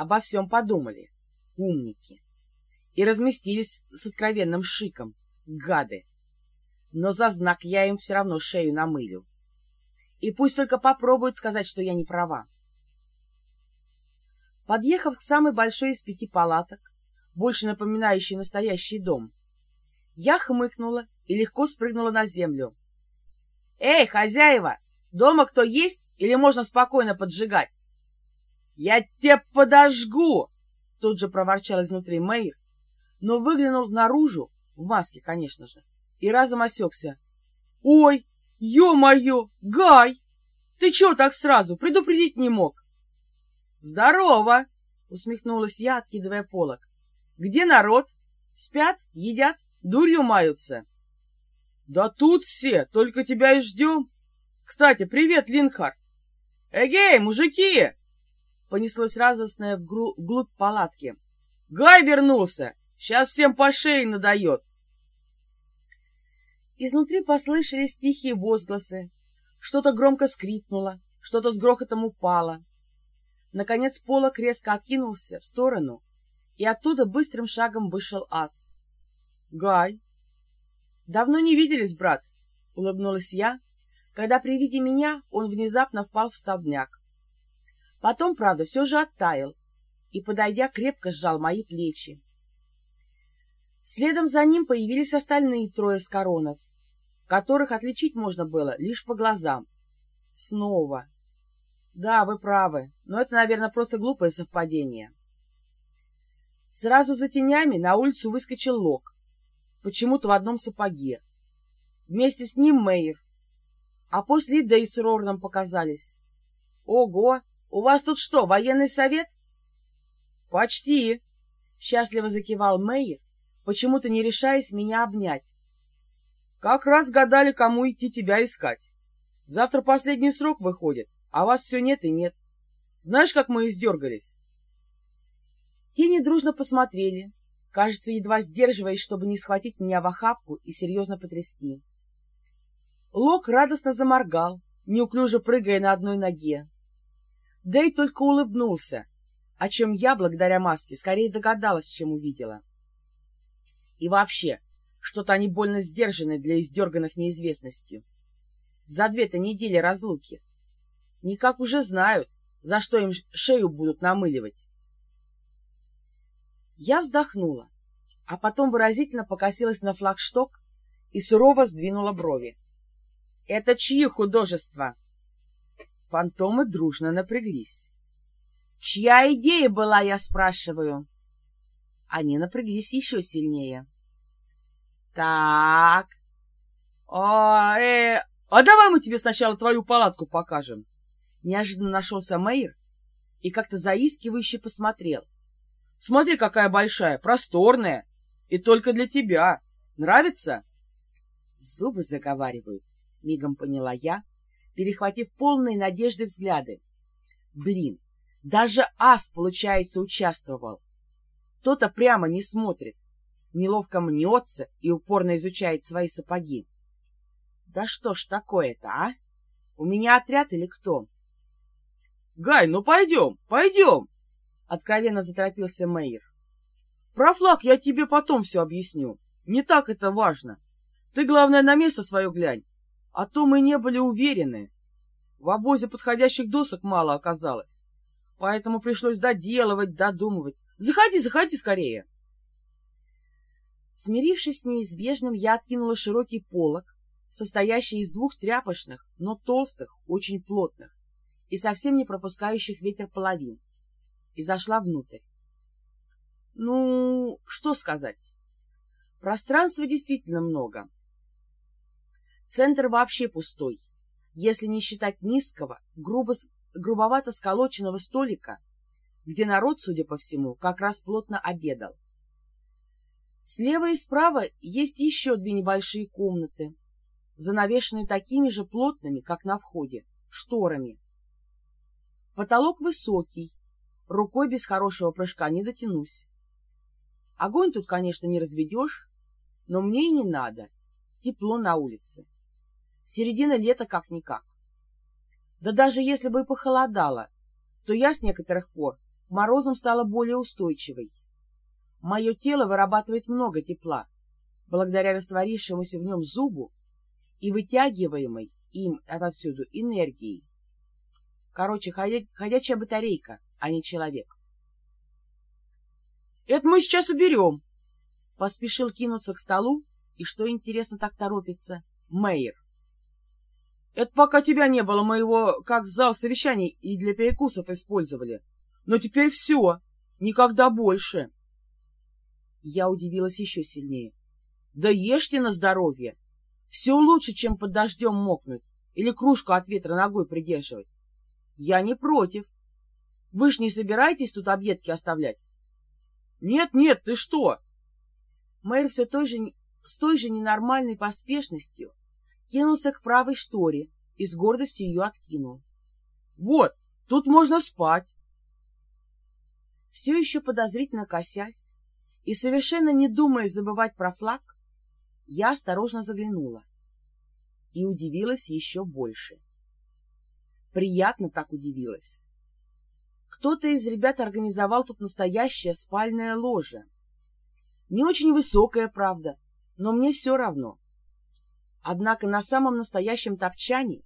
обо всем подумали, умники, и разместились с откровенным шиком, гады. Но за знак я им все равно шею намылю. И пусть только попробуют сказать, что я не права. Подъехав к самой большой из пяти палаток, больше напоминающей настоящий дом, я хмыкнула и легко спрыгнула на землю. «Эй, хозяева, дома кто есть или можно спокойно поджигать?» «Я тебе подожгу!» Тут же проворчал изнутри Мэйр, но выглянул наружу, в маске, конечно же, и разом осекся. «Ой, ё-моё, Гай! Ты чего так сразу? Предупредить не мог!» «Здорово!» — усмехнулась я, откидывая полок. «Где народ? Спят? Едят? Дурью маются?» «Да тут все, только тебя и ждем. Кстати, привет, Линхард!» «Эгей, мужики!» Понеслось радостное вглубь палатки. «Гай вернулся! Сейчас всем по шее надает!» Изнутри послышались тихие возгласы. Что-то громко скрипнуло, что-то с грохотом упало. Наконец полок резко откинулся в сторону, и оттуда быстрым шагом вышел ас. «Гай!» «Давно не виделись, брат!» — улыбнулась я, когда при виде меня он внезапно впал в столбняк. Потом, правда, все же оттаял и, подойдя, крепко сжал мои плечи. Следом за ним появились остальные трое с коронов, которых отличить можно было лишь по глазам. Снова. Да, вы правы, но это, наверное, просто глупое совпадение. Сразу за тенями на улицу выскочил Лок, почему-то в одном сапоге. Вместе с ним Мэйр, а после и с Рорном показались. Ого, у вас тут что, военный совет? Почти, счастливо закивал Мэйр, почему-то не решаясь меня обнять. Как раз гадали, кому идти тебя искать. Завтра последний срок выходит, а вас все нет и нет. Знаешь, как мы издергались?» Тени дружно посмотрели, кажется, едва сдерживаясь, чтобы не схватить меня в охапку и серьезно потрясти. Лок радостно заморгал, неуклюже прыгая на одной ноге. Дэй только улыбнулся, о чем я, благодаря маске, скорее догадалась, чем увидела. И вообще, что-то они больно сдержаны для издерганных неизвестностью. За две-то недели разлуки. Никак уже знают, за что им шею будут намыливать. Я вздохнула, а потом выразительно покосилась на флагшток и сурово сдвинула брови. «Это чьи художества?» Фантомы дружно напряглись. «Чья идея была, я спрашиваю?» Они напряглись еще сильнее. «Так...» «А, э, а давай мы тебе сначала твою палатку покажем!» Неожиданно нашелся Мэйр и как-то заискивающе посмотрел. «Смотри, какая большая, просторная, и только для тебя. Нравится?» «Зубы заговаривают», — мигом поняла я, перехватив полные надежды взгляды. «Блин, даже ас, получается, участвовал. Кто-то прямо не смотрит, неловко мнется и упорно изучает свои сапоги. Да что ж такое-то, а? У меня отряд или кто?» «Гай, ну пойдем, пойдем!» — откровенно заторопился Мэйр. «Про флаг я тебе потом все объясню. Не так это важно. Ты, главное, на место свое глянь, а то мы не были уверены. В обозе подходящих досок мало оказалось, поэтому пришлось доделывать, додумывать. Заходи, заходи скорее!» Смирившись с неизбежным, я откинула широкий полог, состоящий из двух тряпочных, но толстых, очень плотных и совсем не пропускающих ветер половин, и зашла внутрь. Ну, что сказать? Пространства действительно много. Центр вообще пустой, если не считать низкого, грубо, грубовато сколоченного столика, где народ, судя по всему, как раз плотно обедал. Слева и справа есть еще две небольшие комнаты, занавешенные такими же плотными, как на входе, шторами. Потолок высокий, рукой без хорошего прыжка не дотянусь. Огонь тут, конечно, не разведешь, но мне и не надо. Тепло на улице. Середина лета как-никак. Да даже если бы и похолодало, то я с некоторых пор морозам стала более устойчивой. Мое тело вырабатывает много тепла, благодаря растворившемуся в нем зубу и вытягиваемой им отовсюду энергией. Короче, ходя... ходячая батарейка, а не человек. «Это мы сейчас уберем!» Поспешил кинуться к столу, и что, интересно, так торопится, Мейер. «Это пока тебя не было, мы его как зал совещаний и для перекусов использовали. Но теперь все, никогда больше!» Я удивилась еще сильнее. «Да ешьте на здоровье! Все лучше, чем под дождем мокнуть или кружку от ветра ногой придерживать. Я не против. Вы ж не собираетесь тут объедки оставлять? Нет, нет, ты что? Мэр все той же, с той же ненормальной поспешностью кинулся к правой шторе и с гордостью ее откинул. Вот, тут можно спать. Все еще подозрительно косясь и совершенно не думая забывать про флаг, я осторожно заглянула и удивилась еще больше. Приятно так удивилась. Кто-то из ребят организовал тут настоящее спальное ложе. Не очень высокое, правда, но мне все равно. Однако на самом настоящем топчане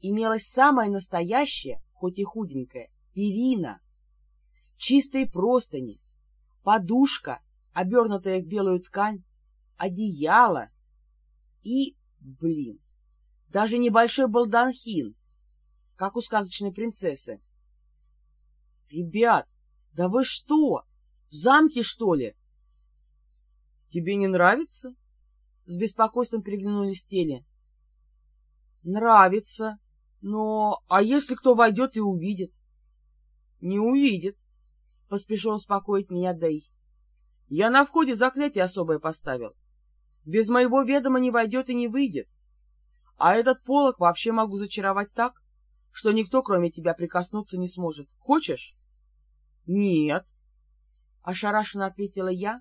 имелась самая настоящая, хоть и худенькая, перина, чистые простыни, подушка, обернутая в белую ткань, одеяло и, блин, даже небольшой балдахин, как у сказочной принцессы. «Ребят, да вы что, в замке, что ли?» «Тебе не нравится?» С беспокойством переглянулись Теле. «Нравится, но... А если кто войдет и увидит?» «Не увидит», — поспешил успокоить меня Дэй. «Я на входе заклятие особое поставил. Без моего ведома не войдет и не выйдет. А этот полок вообще могу зачаровать так, что никто, кроме тебя, прикоснуться не сможет. Хочешь? — Нет, — ошарашенно ответила я,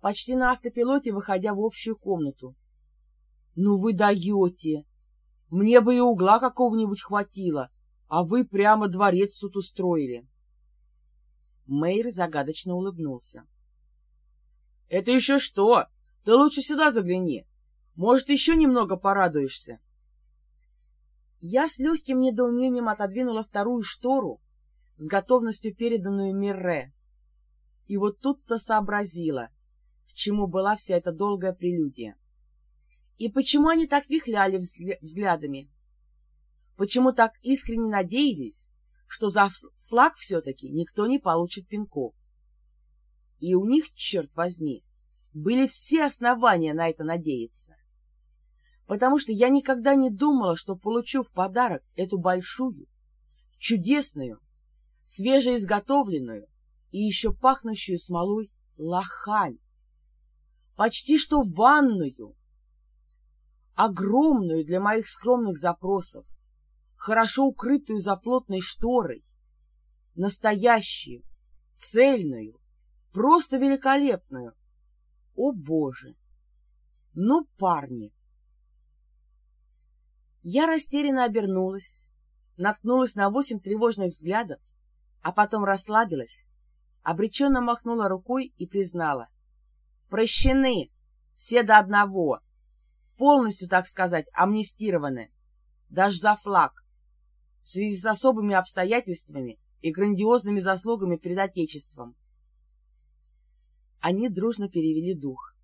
почти на автопилоте, выходя в общую комнату. — Ну вы даете! Мне бы и угла какого-нибудь хватило, а вы прямо дворец тут устроили. Мэйр загадочно улыбнулся. — Это еще что? Ты лучше сюда загляни. Может, еще немного порадуешься. Я с легким недоумением отодвинула вторую штору, с готовностью переданную Мирре. И вот тут-то сообразила, чему была вся эта долгая прелюдия. И почему они так вихляли взглядами? Почему так искренне надеялись, что за флаг все-таки никто не получит пинков? И у них, черт возьми, были все основания на это надеяться. Потому что я никогда не думала, что получу в подарок эту большую, чудесную, свежеизготовленную и еще пахнущую смолой лохань. Почти что ванную, огромную для моих скромных запросов, хорошо укрытую за плотной шторой, настоящую, цельную, просто великолепную, о, Боже! Ну, парни! Я растерянно обернулась, наткнулась на восемь тревожных взглядов, а потом расслабилась, обреченно махнула рукой и признала. Прощены, все до одного, полностью, так сказать, амнистированы, даже за флаг, в связи с особыми обстоятельствами и грандиозными заслугами перед Отечеством. Они дружно перевели дух.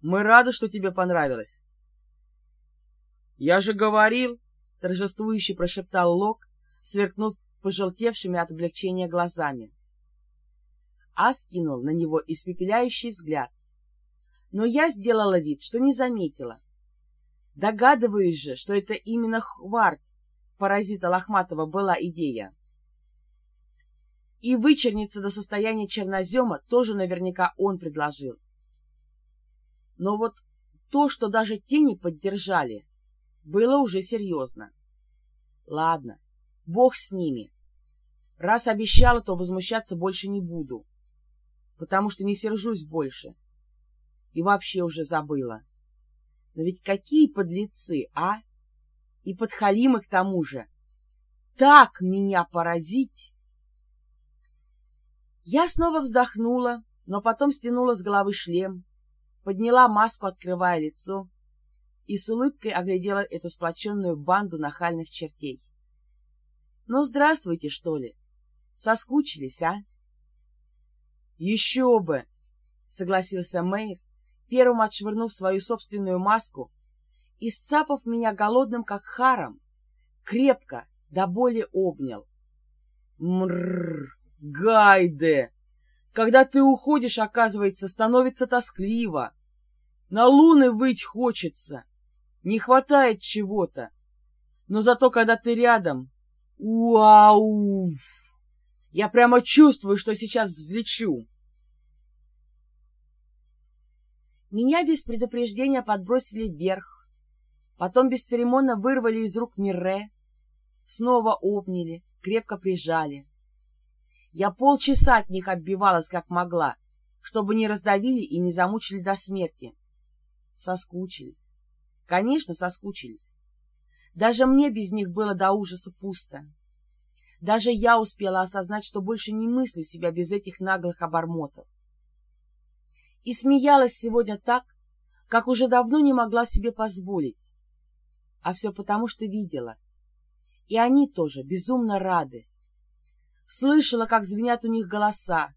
«Мы рады, что тебе понравилось». «Я же говорил!» — торжествующе прошептал Лок, сверкнув пожелтевшими от облегчения глазами. А скинул на него испепеляющий взгляд. Но я сделала вид, что не заметила. Догадываюсь же, что это именно Хварт, паразита Лохматова, была идея. И вычерниться до состояния чернозема тоже наверняка он предложил. Но вот то, что даже тени поддержали, было уже серьезно. Ладно, бог с ними. Раз обещала, то возмущаться больше не буду, потому что не сержусь больше. И вообще уже забыла. Но ведь какие подлецы, а? И подхалимы к тому же. Так меня поразить! Я снова вздохнула, но потом стянула с головы шлем, подняла маску, открывая лицо, и с улыбкой оглядела эту сплоченную банду нахальных чертей. «Ну, здравствуйте, что ли? Соскучились, а?» «Еще бы!» — согласился Мэйр, первым отшвырнув свою собственную маску и, сцапав меня голодным, как харом, крепко, до боли обнял. Мрррр, Гайде! Когда ты уходишь, оказывается, становится тоскливо. На луны выть хочется. Не хватает чего-то. Но зато, когда ты рядом... Вау! Я прямо чувствую, что сейчас взлечу. Меня без предупреждения подбросили вверх. Потом бесцеремонно вырвали из рук Мирре. Снова обняли, крепко прижали. Я полчаса от них отбивалась как могла, чтобы не раздавили и не замучили до смерти. Соскучились. Конечно, соскучились. Даже мне без них было до ужаса пусто. Даже я успела осознать, что больше не мыслю себя без этих наглых обормотов. И смеялась сегодня так, как уже давно не могла себе позволить. А все потому, что видела. И они тоже безумно рады слышала, как звенят у них голоса,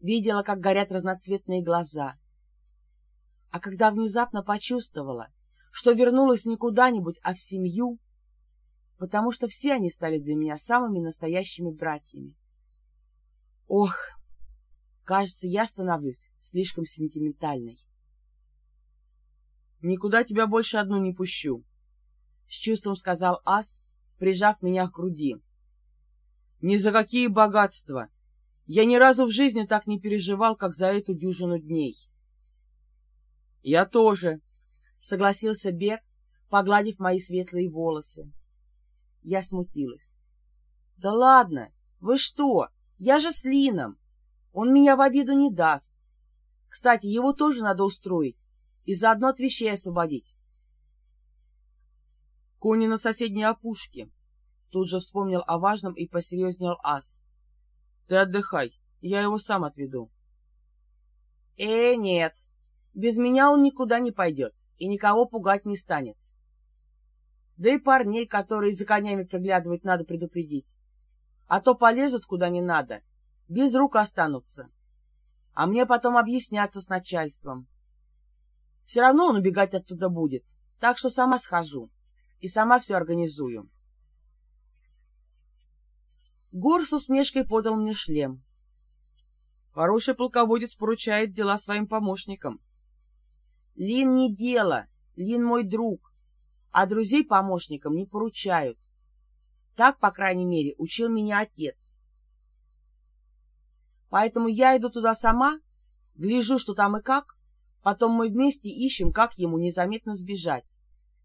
видела, как горят разноцветные глаза. А когда внезапно почувствовала, что вернулась не куда-нибудь, а в семью, потому что все они стали для меня самыми настоящими братьями. Ох, кажется, я становлюсь слишком сентиментальной. «Никуда тебя больше одну не пущу», — с чувством сказал Ас, прижав меня к груди. Ни за какие богатства. Я ни разу в жизни так не переживал, как за эту дюжину дней. Я тоже, — согласился Бер, погладив мои светлые волосы. Я смутилась. Да ладно, вы что? Я же с Лином. Он меня в обиду не даст. Кстати, его тоже надо устроить и заодно от вещей освободить. Кони на соседней опушке, Тут же вспомнил о важном и посерьезнел Ас. «Ты отдыхай, я его сам отведу». «Э, нет, без меня он никуда не пойдет и никого пугать не станет. Да и парней, которые за конями приглядывают, надо предупредить. А то полезут куда не надо, без рук останутся. А мне потом объясняться с начальством. Все равно он убегать оттуда будет, так что сама схожу и сама все организую. Гор с усмешкой подал мне шлем. Хороший полководец поручает дела своим помощникам. Лин не дело, Лин мой друг, а друзей помощникам не поручают. Так, по крайней мере, учил меня отец. Поэтому я иду туда сама, гляжу, что там и как, потом мы вместе ищем, как ему незаметно сбежать.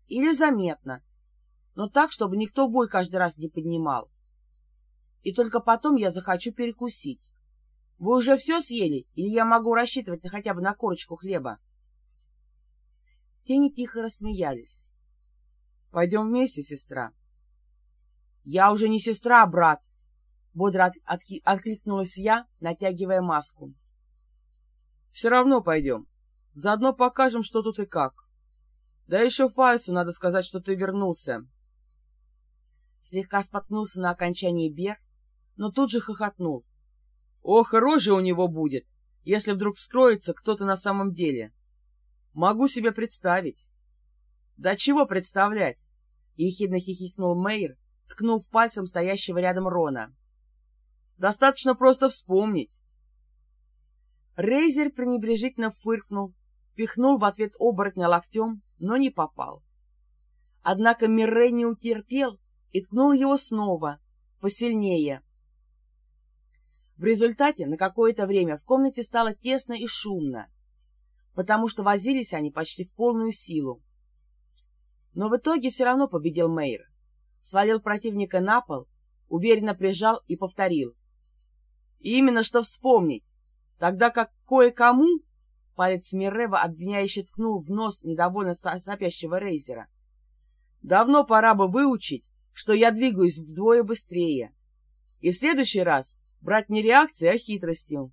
Или заметно, но так, чтобы никто вой каждый раз не поднимал и только потом я захочу перекусить. Вы уже все съели, или я могу рассчитывать на хотя бы на корочку хлеба?» Тени тихо рассмеялись. «Пойдем вместе, сестра». «Я уже не сестра, а брат», — бодро от откликнулась я, натягивая маску. «Все равно пойдем. Заодно покажем, что тут и как. Да еще Файсу надо сказать, что ты вернулся». Слегка споткнулся на окончании Бер, но тут же хохотнул. «Ох, рожа у него будет, если вдруг вскроется кто-то на самом деле. Могу себе представить». «Да чего представлять?» — ехидно хихикнул Мэйр, ткнув пальцем стоящего рядом Рона. «Достаточно просто вспомнить». Рейзер пренебрежительно фыркнул, пихнул в ответ оборотня локтем, но не попал. Однако Миррей не утерпел и ткнул его снова, посильнее. В результате на какое-то время в комнате стало тесно и шумно, потому что возились они почти в полную силу. Но в итоге все равно победил Мейер. Свалил противника на пол, уверенно прижал и повторил. И именно что вспомнить, тогда как кое-кому палец Миррева обвиняюще ткнул в нос недовольно сопящего Рейзера. Давно пора бы выучить, что я двигаюсь вдвое быстрее. И в следующий раз брать не реакцией, а хитростью.